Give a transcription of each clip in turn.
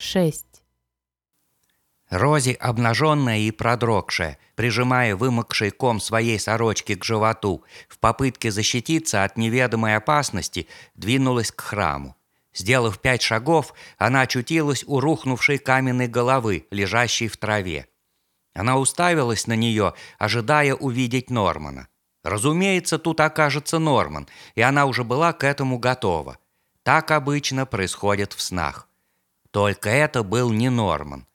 шесть. Рози, обнаженная и продрогшая, прижимая вымокший ком своей сорочки к животу, в попытке защититься от неведомой опасности, двинулась к храму. Сделав пять шагов, она очутилась у рухнувшей каменной головы, лежащей в траве. Она уставилась на нее, ожидая увидеть Нормана. Разумеется, тут окажется Норман, и она уже была к этому готова. Так обычно происходит в снах. Только это был не Норман.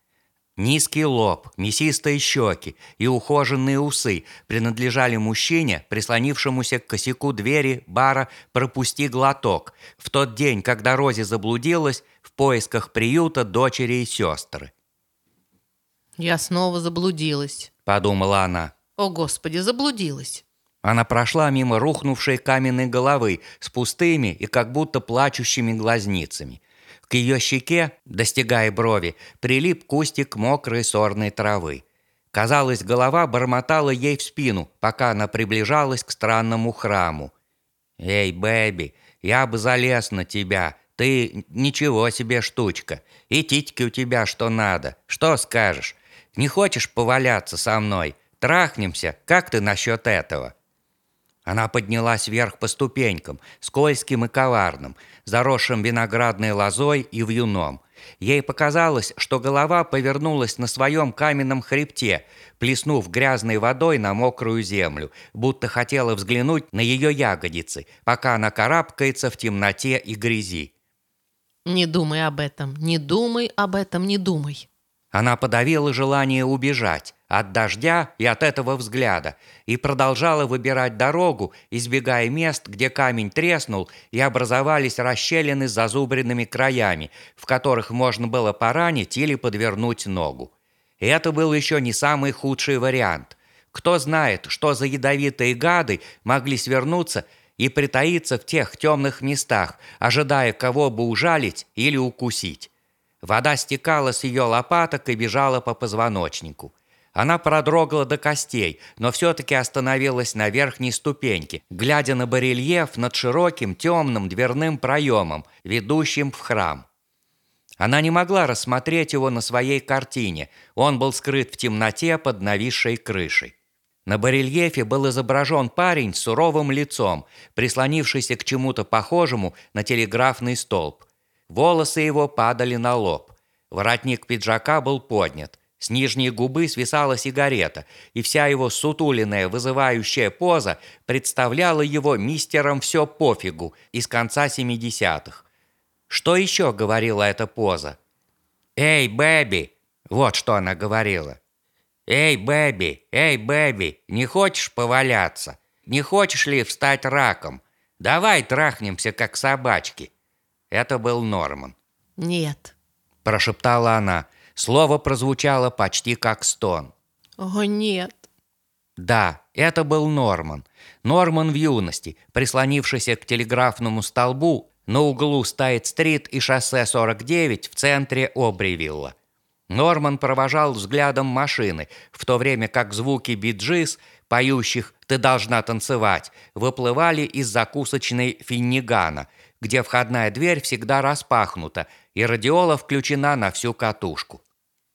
Низкий лоб, мясистые щеки и ухоженные усы принадлежали мужчине, прислонившемуся к косяку двери бара «Пропусти глоток» в тот день, когда Рози заблудилась в поисках приюта дочери и сестры. «Я снова заблудилась», – подумала она. «О, Господи, заблудилась!» Она прошла мимо рухнувшей каменной головы с пустыми и как будто плачущими глазницами. К ее щеке, достигая брови, прилип кустик мокрой сорной травы. Казалось, голова бормотала ей в спину, пока она приближалась к странному храму. «Эй, Бэби, я бы залез на тебя. Ты ничего себе штучка. И титьки у тебя что надо. Что скажешь? Не хочешь поваляться со мной? Трахнемся? Как ты насчет этого?» Она поднялась вверх по ступенькам, скользким и коварным, заросшим виноградной лозой и вьюном. Ей показалось, что голова повернулась на своем каменном хребте, плеснув грязной водой на мокрую землю, будто хотела взглянуть на ее ягодицы, пока она карабкается в темноте и грязи. «Не думай об этом, не думай об этом, не думай», она подавила желание убежать от дождя и от этого взгляда и продолжала выбирать дорогу, избегая мест, где камень треснул и образовались расщелины с зазубренными краями, в которых можно было поранить или подвернуть ногу. Это был еще не самый худший вариант. Кто знает, что за ядовитые гады могли свернуться и притаиться в тех темных местах, ожидая кого бы ужалить или укусить. Вода стекала с ее лопаток и бежала по позвоночнику. Она продрогла до костей, но все-таки остановилась на верхней ступеньке, глядя на барельеф над широким темным дверным проемом, ведущим в храм. Она не могла рассмотреть его на своей картине, он был скрыт в темноте под нависшей крышей. На барельефе был изображен парень с суровым лицом, прислонившийся к чему-то похожему на телеграфный столб. Волосы его падали на лоб. Воротник пиджака был поднят. С нижней губы свисала сигарета, и вся его сутуленная, вызывающая поза представляла его мистером «все пофигу» из конца 70-х. Что еще говорила эта поза? «Эй, Бэби!» Вот что она говорила. «Эй, Бэби! Эй, Бэби! Не хочешь поваляться? Не хочешь ли встать раком? Давай трахнемся, как собачки. Это был Норман. «Нет», – прошептала она. Слово прозвучало почти как стон. «О, нет». Да, это был Норман. Норман в юности, прислонившийся к телеграфному столбу на углу Стайт-стрит и шоссе 49 в центре Обривилла. Норман провожал взглядом машины, в то время как звуки биджис, поющих «Ты должна танцевать», выплывали из закусочной Финнигана – где входная дверь всегда распахнута и радиола включена на всю катушку.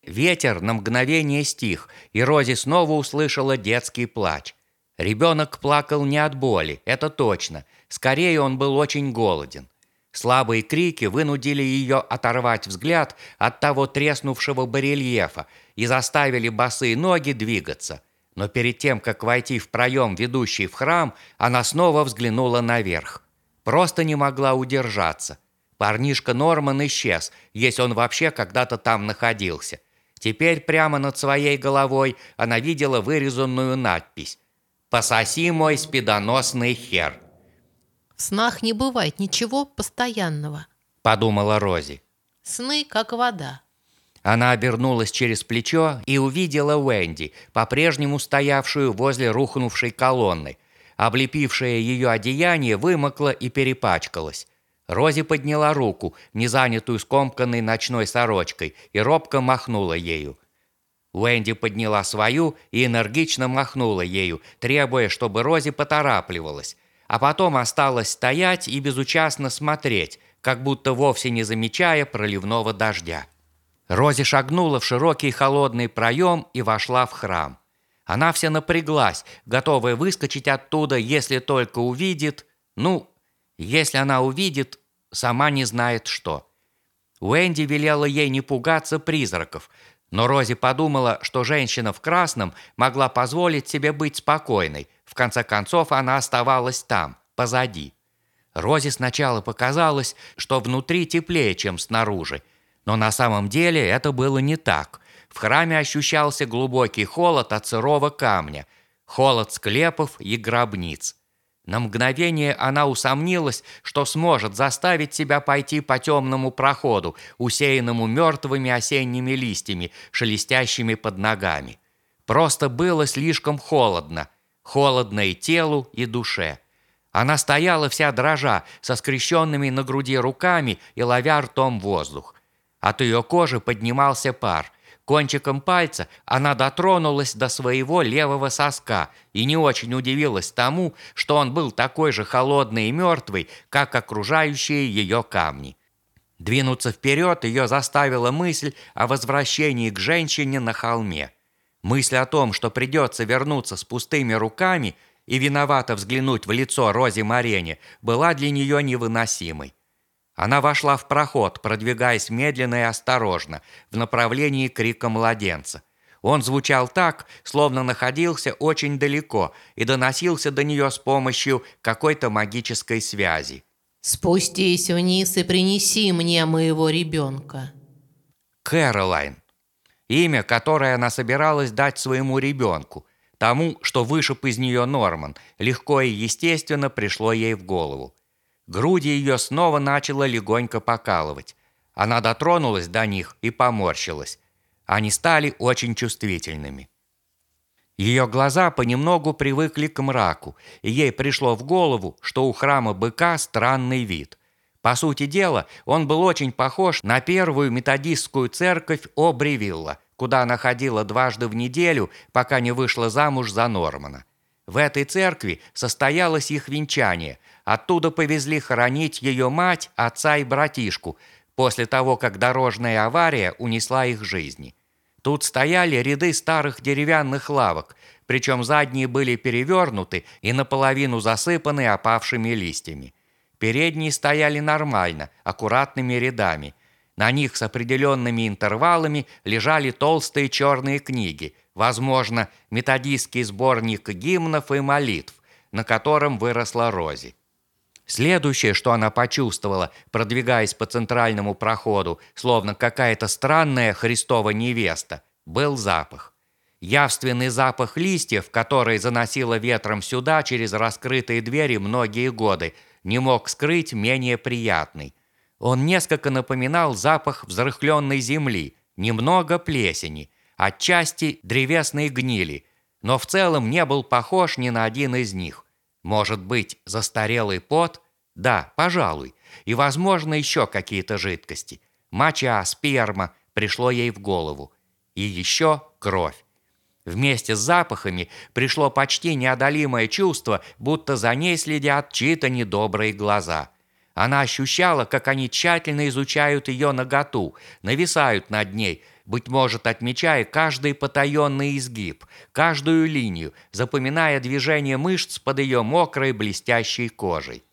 Ветер на мгновение стих, и Рози снова услышала детский плач. Ребенок плакал не от боли, это точно. Скорее, он был очень голоден. Слабые крики вынудили ее оторвать взгляд от того треснувшего барельефа и заставили босые ноги двигаться. Но перед тем, как войти в проем, ведущий в храм, она снова взглянула наверх. Просто не могла удержаться. Парнишка Норман исчез, если он вообще когда-то там находился. Теперь прямо над своей головой она видела вырезанную надпись «Пососи мой спидоносный хер». «В снах не бывает ничего постоянного», – подумала Рози. «Сны, как вода». Она обернулась через плечо и увидела Уэнди, по-прежнему стоявшую возле рухнувшей колонны – Облепившее ее одеяние вымокло и перепачкалось. Рози подняла руку, не занятую скомканной ночной сорочкой, и робко махнула ею. Уэнди подняла свою и энергично махнула ею, требуя, чтобы Рози поторапливалась, а потом осталась стоять и безучастно смотреть, как будто вовсе не замечая проливного дождя. Рози шагнула в широкий холодный проем и вошла в храм. Она вся напряглась, готовая выскочить оттуда, если только увидит... Ну, если она увидит, сама не знает что. Уэнди велела ей не пугаться призраков, но Рози подумала, что женщина в красном могла позволить себе быть спокойной. В конце концов, она оставалась там, позади. Рози сначала показалось, что внутри теплее, чем снаружи, но на самом деле это было не так. В храме ощущался глубокий холод от сырого камня, холод склепов и гробниц. На мгновение она усомнилась, что сможет заставить себя пойти по темному проходу, усеянному мертвыми осенними листьями, шелестящими под ногами. Просто было слишком холодно. Холодно и телу, и душе. Она стояла вся дрожа, со скрещенными на груди руками и ловя ртом воздух. От ее кожи поднимался пар – Кончиком пальца она дотронулась до своего левого соска и не очень удивилась тому, что он был такой же холодный и мертвый, как окружающие ее камни. Двинуться вперед ее заставила мысль о возвращении к женщине на холме. Мысль о том, что придется вернуться с пустыми руками и виновато взглянуть в лицо Рози Марене, была для нее невыносимой. Она вошла в проход, продвигаясь медленно и осторожно, в направлении крика младенца. Он звучал так, словно находился очень далеко и доносился до нее с помощью какой-то магической связи. «Спустись вниз и принеси мне моего ребенка». Кэролайн. Имя, которое она собиралась дать своему ребенку, тому, что вышиб из нее Норман, легко и естественно пришло ей в голову. Груди ее снова начало легонько покалывать. Она дотронулась до них и поморщилась. Они стали очень чувствительными. Ее глаза понемногу привыкли к мраку, и ей пришло в голову, что у храма быка странный вид. По сути дела, он был очень похож на первую методистскую церковь Обривилла, куда она ходила дважды в неделю, пока не вышла замуж за Нормана. В этой церкви состоялось их венчание – Оттуда повезли хоронить ее мать, отца и братишку, после того, как дорожная авария унесла их жизни. Тут стояли ряды старых деревянных лавок, причем задние были перевернуты и наполовину засыпаны опавшими листьями. Передние стояли нормально, аккуратными рядами. На них с определенными интервалами лежали толстые черные книги, возможно, методистский сборник гимнов и молитв, на котором выросла Рози. Следующее, что она почувствовала, продвигаясь по центральному проходу, словно какая-то странная Христова невеста, был запах. Явственный запах листьев, который заносило ветром сюда через раскрытые двери многие годы, не мог скрыть менее приятный. Он несколько напоминал запах взрыхленной земли, немного плесени, отчасти древесной гнили, но в целом не был похож ни на один из них. Может быть, застарелый пот? Да, пожалуй. И, возможно, еще какие-то жидкости. Моча, сперма пришло ей в голову. И еще кровь. Вместе с запахами пришло почти неодолимое чувство, будто за ней следят чьи-то недобрые глаза. Она ощущала, как они тщательно изучают ее наготу, нависают над ней, быть может, отмечая каждый потаенный изгиб, каждую линию, запоминая движение мышц под ее мокрой блестящей кожей.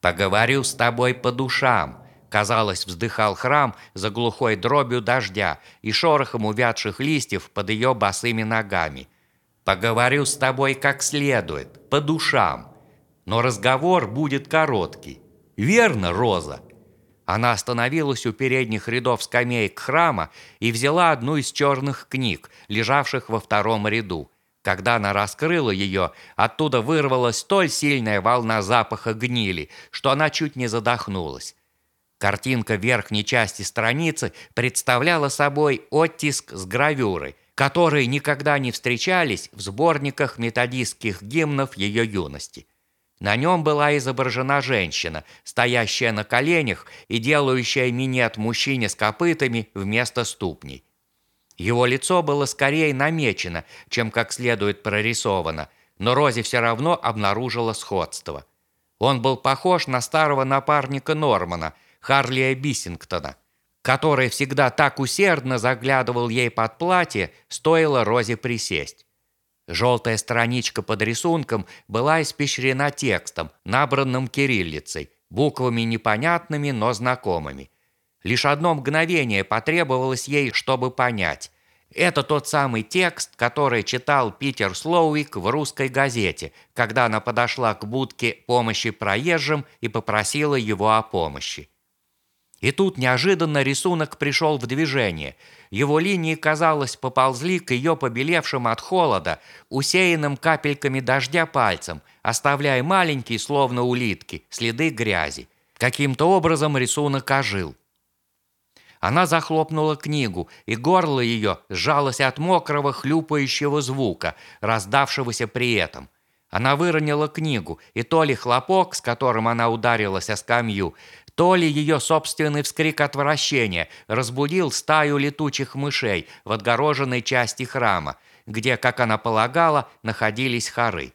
«Поговорю с тобой по душам», Казалось, вздыхал храм за глухой дробью дождя и шорохом увядших листьев под ее босыми ногами. «Поговорю с тобой как следует, по душам. Но разговор будет короткий. Верно, Роза?» Она остановилась у передних рядов скамеек храма и взяла одну из черных книг, лежавших во втором ряду. Когда она раскрыла ее, оттуда вырвалась столь сильная волна запаха гнили, что она чуть не задохнулась. Картинка верхней части страницы представляла собой оттиск с гравюрой, которые никогда не встречались в сборниках методистских гимнов ее юности. На нем была изображена женщина, стоящая на коленях и делающая минет мужчине с копытами вместо ступней. Его лицо было скорее намечено, чем как следует прорисовано, но Рози все равно обнаружила сходство. Он был похож на старого напарника Нормана, Харлия Биссингтона. который всегда так усердно заглядывал ей под платье, стоило Розе присесть. Желтая страничка под рисунком была испещрена текстом, набранным кириллицей, буквами непонятными, но знакомыми. Лишь одно мгновение потребовалось ей, чтобы понять. Это тот самый текст, который читал Питер Слоуик в русской газете, когда она подошла к будке помощи проезжим и попросила его о помощи. И тут неожиданно рисунок пришел в движение. Его линии, казалось, поползли к ее побелевшим от холода, усеянным капельками дождя пальцем, оставляя маленькие, словно улитки, следы грязи. Каким-то образом рисунок ожил. Она захлопнула книгу, и горло ее сжалось от мокрого хлюпающего звука, раздавшегося при этом. Она выронила книгу, и то ли хлопок, с которым она ударилась о скамью, то ли ее собственный вскрик отвращения разбудил стаю летучих мышей в отгороженной части храма, где, как она полагала, находились хоры.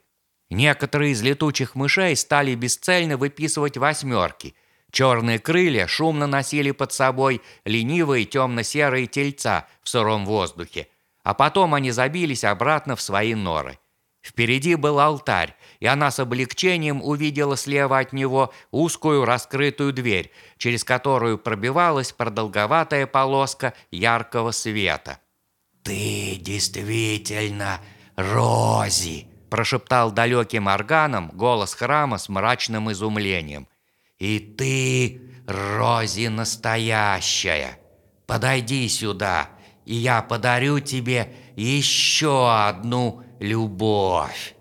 Некоторые из летучих мышей стали бесцельно выписывать восьмерки. Черные крылья шумно носили под собой ленивые темно-серые тельца в сыром воздухе, а потом они забились обратно в свои норы. Впереди был алтарь, и она с облегчением увидела слева от него узкую раскрытую дверь, через которую пробивалась продолговатая полоска яркого света. «Ты действительно Рози!» – прошептал далеким органом голос храма с мрачным изумлением. «И ты, Рози настоящая! Подойди сюда, и я подарю тебе еще одну любовь!»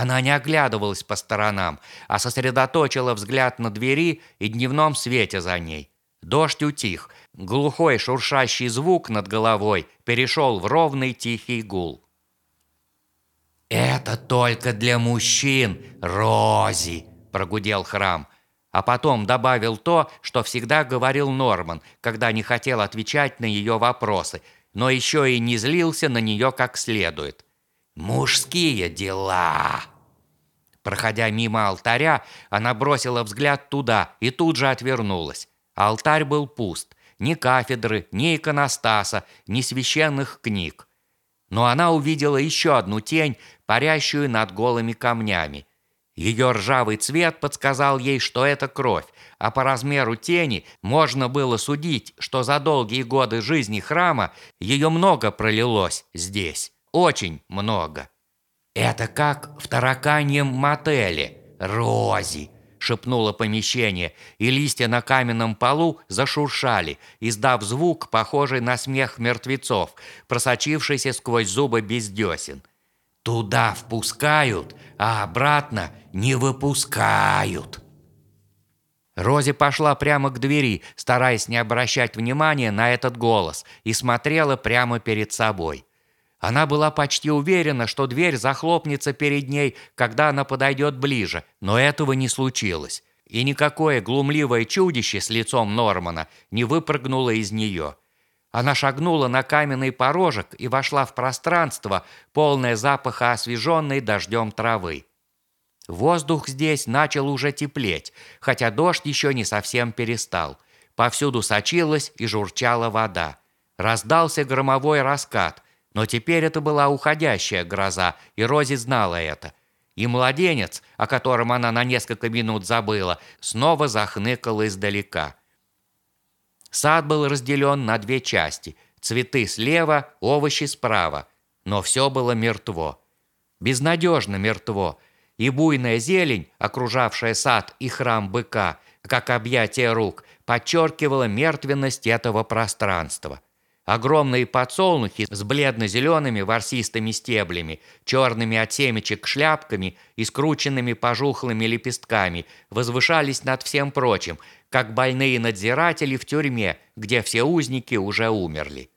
Она не оглядывалась по сторонам, а сосредоточила взгляд на двери и дневном свете за ней. Дождь утих. Глухой шуршащий звук над головой перешел в ровный тихий гул. «Это только для мужчин, Рози!» – прогудел храм. А потом добавил то, что всегда говорил Норман, когда не хотел отвечать на ее вопросы, но еще и не злился на нее как следует – Мужские дела. Проходя мимо алтаря, она бросила взгляд туда и тут же отвернулась. Алтарь был пуст. Ни кафедры, ни иконостаса, ни священных книг. Но она увидела еще одну тень, парящую над голыми камнями. Ее ржавый цвет подсказал ей, что это кровь, а по размеру тени можно было судить, что за долгие годы жизни храма ее много пролилось здесь. Очень много. Это как в тараканьем мотеле. Рози, шепнуло помещение, и листья на каменном полу зашуршали, издав звук, похожий на смех мертвецов, просочившийся сквозь зубы без десен. Туда впускают, а обратно не выпускают. Рози пошла прямо к двери, стараясь не обращать внимания на этот голос, и смотрела прямо перед собой. Она была почти уверена, что дверь захлопнется перед ней, когда она подойдет ближе, но этого не случилось. И никакое глумливое чудище с лицом Нормана не выпрыгнуло из нее. Она шагнула на каменный порожек и вошла в пространство, полное запаха освеженной дождем травы. Воздух здесь начал уже теплеть, хотя дождь еще не совсем перестал. Повсюду сочилась и журчала вода. Раздался громовой раскат – но теперь это была уходящая гроза, и Рози знала это. И младенец, о котором она на несколько минут забыла, снова захныкал издалека. Сад был разделен на две части. Цветы слева, овощи справа. Но все было мертво. Безнадежно мертво. И буйная зелень, окружавшая сад и храм быка, как объятие рук, подчеркивала мертвенность этого пространства. Огромные подсолнухи с бледно-зелеными ворсистыми стеблями, черными от семечек шляпками и скрученными пожухлыми лепестками возвышались над всем прочим, как больные надзиратели в тюрьме, где все узники уже умерли.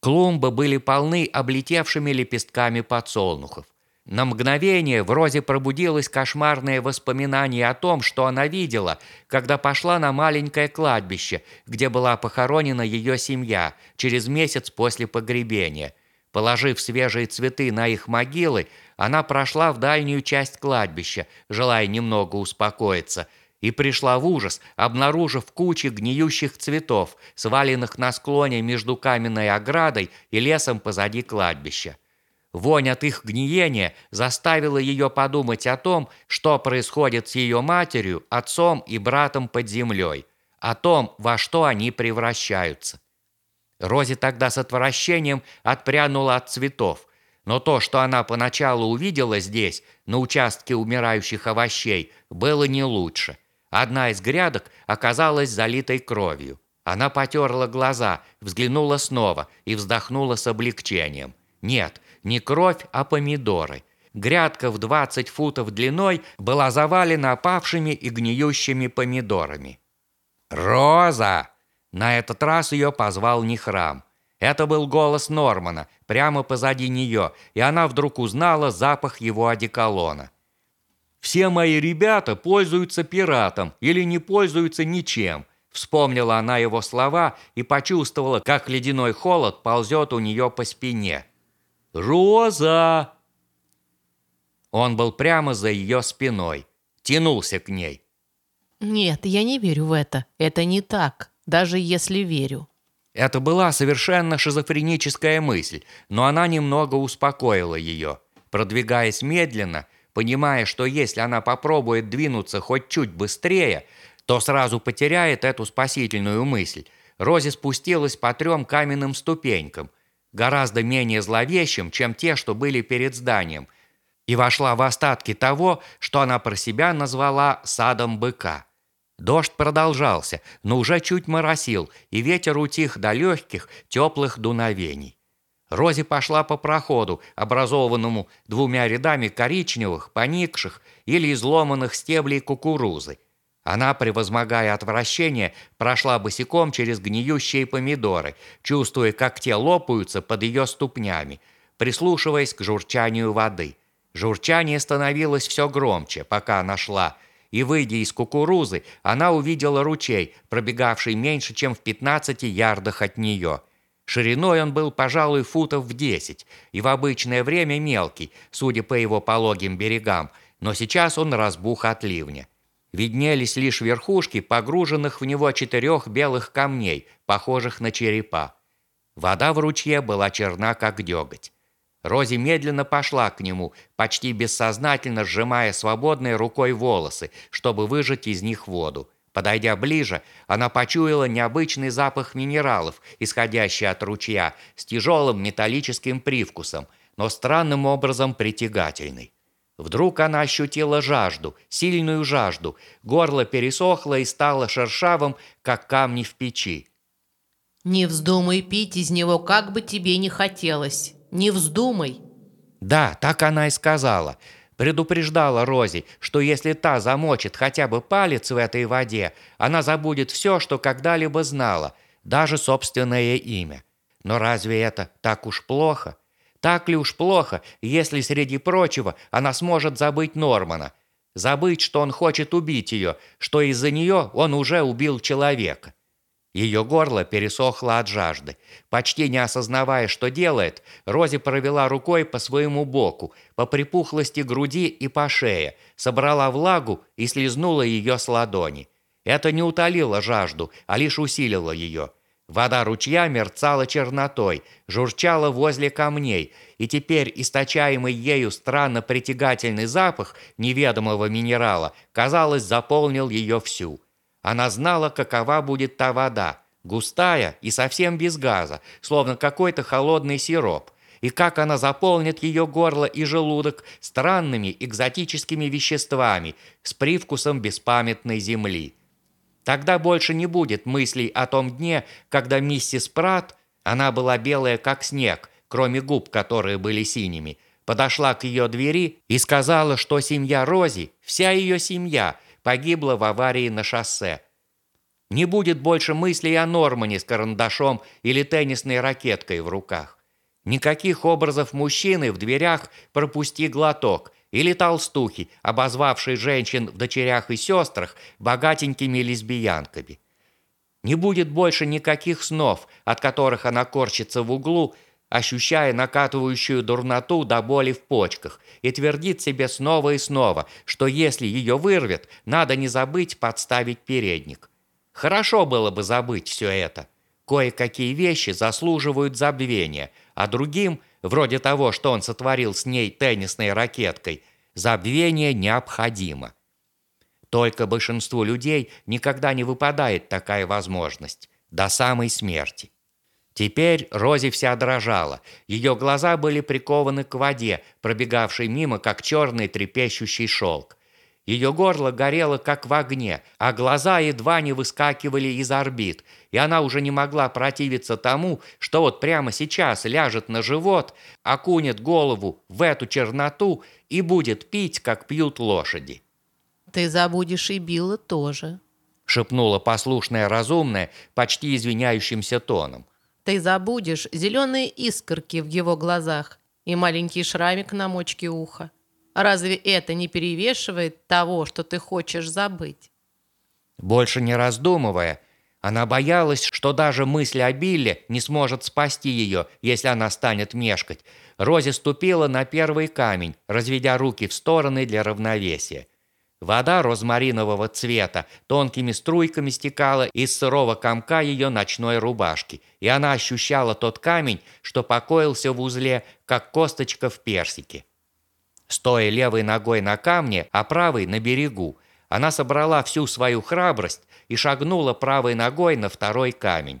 Клумбы были полны облетевшими лепестками подсолнухов. На мгновение в Розе пробудилось кошмарное воспоминание о том, что она видела, когда пошла на маленькое кладбище, где была похоронена ее семья через месяц после погребения. Положив свежие цветы на их могилы, она прошла в дальнюю часть кладбища, желая немного успокоиться, и пришла в ужас, обнаружив кучи гниющих цветов, сваленных на склоне между каменной оградой и лесом позади кладбища. Вонь от их гниения заставила ее подумать о том, что происходит с ее матерью, отцом и братом под землей, о том, во что они превращаются. Рози тогда с отвращением отпрянула от цветов, но то, что она поначалу увидела здесь, на участке умирающих овощей, было не лучше. Одна из грядок оказалась залитой кровью. Она потерла глаза, взглянула снова и вздохнула с облегчением. Нет, не кровь, а помидоры. Грядка в 20 футов длиной была завалена опавшими и гниющими помидорами. «Роза!» На этот раз ее позвал не храм. Это был голос Нормана, прямо позади нее, и она вдруг узнала запах его одеколона. «Все мои ребята пользуются пиратом или не пользуются ничем», Вспомнила она его слова и почувствовала, как ледяной холод ползет у нее по спине. «Роза!» Он был прямо за ее спиной, тянулся к ней. Нет, я не верю в это. Это не так, даже если верю. Это была совершенно шизофреническая мысль, но она немного успокоила ее. Продвигаясь медленно, понимая, что если она попробует двинуться хоть чуть быстрее, то сразу потеряет эту спасительную мысль, Рози спустилась по трем каменным ступенькам – гораздо менее зловещим, чем те, что были перед зданием, и вошла в остатки того, что она про себя назвала «садом быка». Дождь продолжался, но уже чуть моросил, и ветер утих до легких, теплых дуновений. Рози пошла по проходу, образованному двумя рядами коричневых, поникших или изломанных стеблей кукурузы – она, превозмогая отвращение, прошла босиком через гниющие помидоры, чувствуя, как те лопаются под ее ступнями, прислушиваясь к журчанию воды. Журчание становилось все громче, пока она шла, и, выйдя из кукурузы, она увидела ручей, пробегавший меньше, чем в 15 ярдах от нее. Шириной он был, пожалуй, футов в 10, и в обычное время мелкий, судя по его пологим берегам, но сейчас он разбух от ливня. Виднелись лишь верхушки погруженных в него четырех белых камней, похожих на черепа. Вода в ручье была черна, как деготь. Рози медленно пошла к нему, почти бессознательно сжимая свободной рукой волосы, чтобы выжать из них воду. Подойдя ближе, она почуяла необычный запах минералов, исходящий от ручья, с тяжелым металлическим привкусом, но странным образом притягательный. Вдруг она ощутила жажду, сильную жажду. Горло пересохло и стало шершавым, как камни в печи. «Не вздумай пить из него, как бы тебе не хотелось. Не вздумай!» Да, так она и сказала. Предупреждала Рози, что если та замочит хотя бы палец в этой воде, она забудет все, что когда-либо знала, даже собственное имя. Но разве это так уж плохо? Так ли уж плохо, если, среди прочего, она сможет забыть Нормана? Забыть, что он хочет убить ее, что из-за нее он уже убил человека. Ее горло пересохло от жажды. Почти не осознавая, что делает, Рози провела рукой по своему боку, по припухлости груди и по шее, собрала влагу и слезнула ее с ладони. Это не утолило жажду, а лишь усилило ее. Вода ручья мерцала чернотой, журчала возле камней, и теперь источаемый ею странно притягательный запах неведомого минерала, казалось, заполнил ее всю. Она знала, какова будет та вода, густая и совсем без газа, словно какой-то холодный сироп, и как она заполнит ее горло и желудок странными экзотическими веществами с привкусом беспамятной земли. Тогда больше не будет мыслей о том дне, когда миссис Прат, она была белая как снег, кроме губ, которые были синими, подошла к ее двери и сказала, что семья Рози, вся ее семья, погибла в аварии на шоссе. Не будет больше мыслей о Нормане с карандашом или теннисной ракеткой в руках. Никаких образов мужчины в дверях пропусти глоток – или толстухи, обозвавшие женщин в дочерях и сестрах богатенькими лесбиянками. Не будет больше никаких снов, от которых она корчится в углу, ощущая накатывающую дурноту до боли в почках, и твердит себе снова и снова, что если ее вырвет, надо не забыть подставить передник. Хорошо было бы забыть все это. Кое-какие вещи заслуживают забвения, а другим, вроде того, что он сотворил с ней теннисной ракеткой, забвение необходимо. Только большинству людей никогда не выпадает такая возможность, до самой смерти. Теперь Рози вся дрожала. Ее глаза были прикованы к воде, пробегавшей мимо, как черный трепещущий шелк. Ее горло горело, как в огне, а глаза едва не выскакивали из орбит, и она уже не могла противиться тому, что вот прямо сейчас ляжет на живот, окунет голову в эту черноту и будет пить, как пьют лошади. «Ты забудешь и Билла тоже», — шепнула послушная разумная, почти извиняющимся тоном. Ты забудешь зеленые искорки в его глазах и маленький шрамик на мочке уха. Разве это не перевешивает того, что ты хочешь забыть? Больше не раздумывая, она боялась, что даже мысль о Билле не сможет спасти ее, если она станет мешкать. Рози ступила на первый камень, разведя руки в стороны для равновесия. Вода розмаринового цвета тонкими струйками стекала из сырого комка ее ночной рубашки, и она ощущала тот камень, что покоился в узле, как косточка в персике. Стоя левой ногой на камне, а правой на берегу, она собрала всю свою храбрость и шагнула правой ногой на второй камень.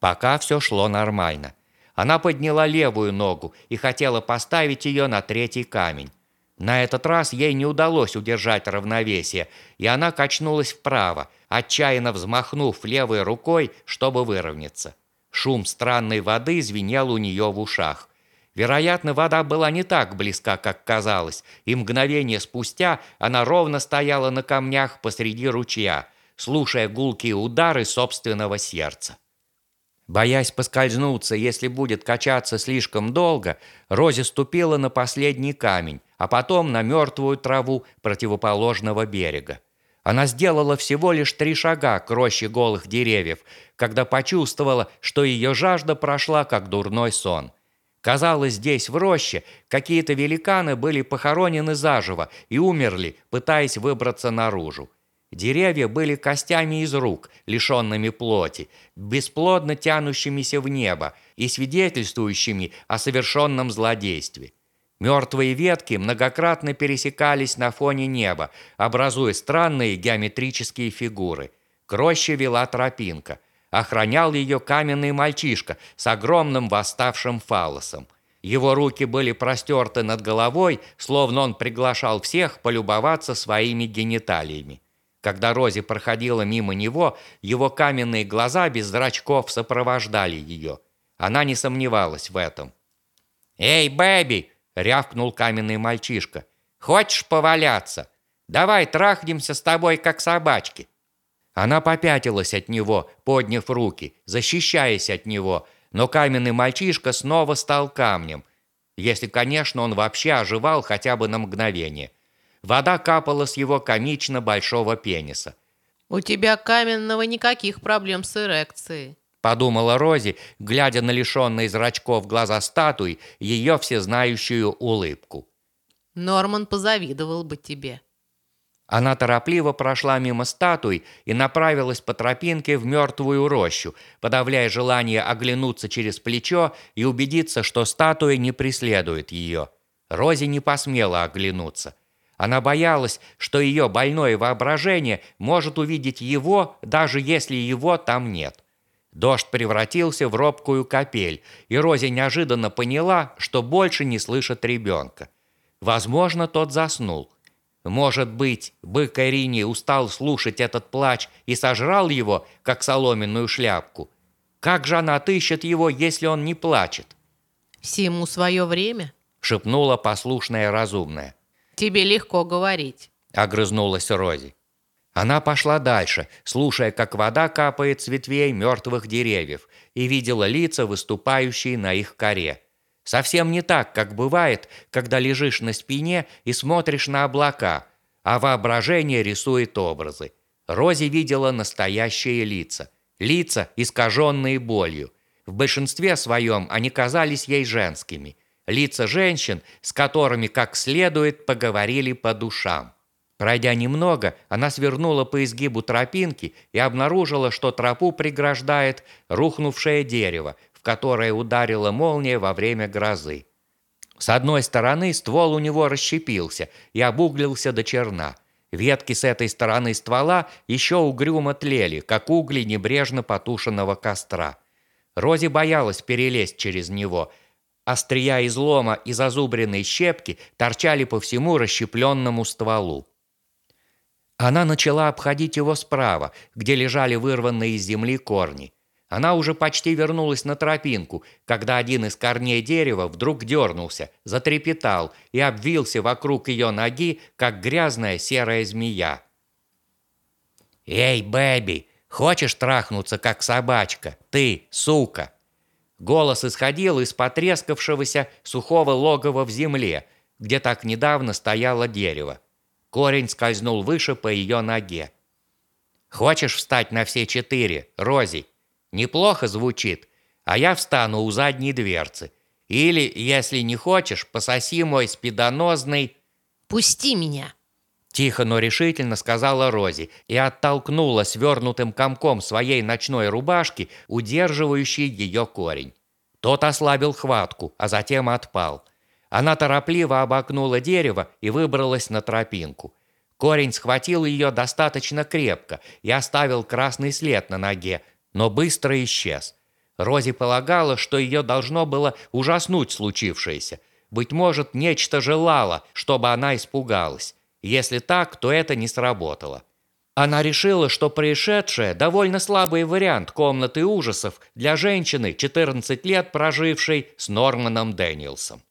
Пока все шло нормально. Она подняла левую ногу и хотела поставить ее на третий камень. На этот раз ей не удалось удержать равновесие, и она качнулась вправо, отчаянно взмахнув левой рукой, чтобы выровняться. Шум странной воды звенел у нее в ушах. Вероятно, вода была не так близка, как казалось, и мгновение спустя она ровно стояла на камнях посреди ручья, слушая гулкие удары собственного сердца. Боясь поскользнуться, если будет качаться слишком долго, Рози ступила на последний камень, а потом на мертвую траву противоположного берега. Она сделала всего лишь три шага к роще голых деревьев, когда почувствовала, что ее жажда прошла, как дурной сон. Казалось, здесь, в роще, какие-то великаны были похоронены заживо и умерли, пытаясь выбраться наружу. Деревья были костями из рук, лишенными плоти, бесплодно тянущимися в небо и свидетельствующими о совершенном злодействе. Мертвые ветки многократно пересекались на фоне неба, образуя странные геометрические фигуры. К роще вела тропинка. Охранял ее каменный мальчишка с огромным восставшим фалосом. Его руки были простерты над головой, словно он приглашал всех полюбоваться своими гениталиями. Когда Рози проходила мимо него, его каменные глаза без зрачков сопровождали ее. Она не сомневалась в этом. «Эй, Бэби!» — рявкнул каменный мальчишка. «Хочешь поваляться? Давай трахнемся с тобой, как собачки!» Она попятилась от него, подняв руки, защищаясь от него, но каменный мальчишка снова стал камнем, если, конечно, он вообще оживал хотя бы на мгновение. Вода капала с его комично большого пениса. «У тебя каменного никаких проблем с эрекцией», подумала Рози, глядя на лишенные зрачков глаза статуи, ее всезнающую улыбку. «Норман позавидовал бы тебе». Она торопливо прошла мимо статуй и направилась по тропинке в мертвую рощу, подавляя желание оглянуться через плечо и убедиться, что статуя не преследует ее. Рози не посмела оглянуться – она боялась, что ее больное воображение может увидеть его, даже если его там нет. Дождь превратился в робкую капель, и Рози неожиданно поняла, что больше не слышит ребенка. Возможно, тот заснул. Может быть, бык Ирини устал слушать этот плач и сожрал его, как соломенную шляпку. Как же она отыщет его, если он не плачет? «Всему свое время», — шепнула послушная разумная. «Тебе легко говорить», — огрызнулась Рози. Она пошла дальше, слушая, как вода капает с ветвей мертвых деревьев, и видела лица, выступающие на их коре. Совсем не так, как бывает, когда лежишь на спине и смотришь на облака, а воображение рисует образы. Рози видела настоящие лица. Лица, искаженные болью. В большинстве своем они казались ей женскими. Лица женщин, с которыми как следует поговорили по душам. Пройдя немного, она свернула по изгибу тропинки и обнаружила, что тропу преграждает рухнувшее дерево, которое ударила молния во время грозы. С одной стороны ствол у него расщепился и обуглился до черна. Ветки с этой стороны ствола еще угрюмо тлели, как угли небрежно потушенного костра. Рози боялась перелезть через него. Острия излома и зазубренные щепки торчали по всему расщепленному стволу. Она начала обходить его справа, где лежали вырванные из земли корни. Она уже почти вернулась на тропинку, когда один из корней дерева вдруг дернулся, затрепетал и обвился вокруг ее ноги, как грязная серая змея. «Эй, Бэби, хочешь трахнуться, как собачка? Ты, сука!» Голос исходил из потрескавшегося сухого логова в земле, где так недавно стояло дерево. Корень скользнул выше по ее ноге. «Хочешь встать на все четыре, Рози?» Неплохо звучит, а я встану у задней дверцы. Или, если не хочешь, пососи мой спидонозный...» «Пусти меня!» Тихо, но решительно сказала Рози и оттолкнула свернутым комком своей ночной рубашки, удерживающий ее корень. Тот ослабил хватку, а затем отпал. Она торопливо обогнула дерево и выбралась на тропинку. Корень схватил ее достаточно крепко и оставил красный след на ноге, но быстро исчез. Рози полагала, что ее должно было ужаснуть случившееся. Быть может, нечто желало, чтобы она испугалась. Если так, то это не сработало. Она решила, что происшедшее – довольно слабый вариант комнаты ужасов для женщины, 14 лет прожившей с Норманом Дэниелсом.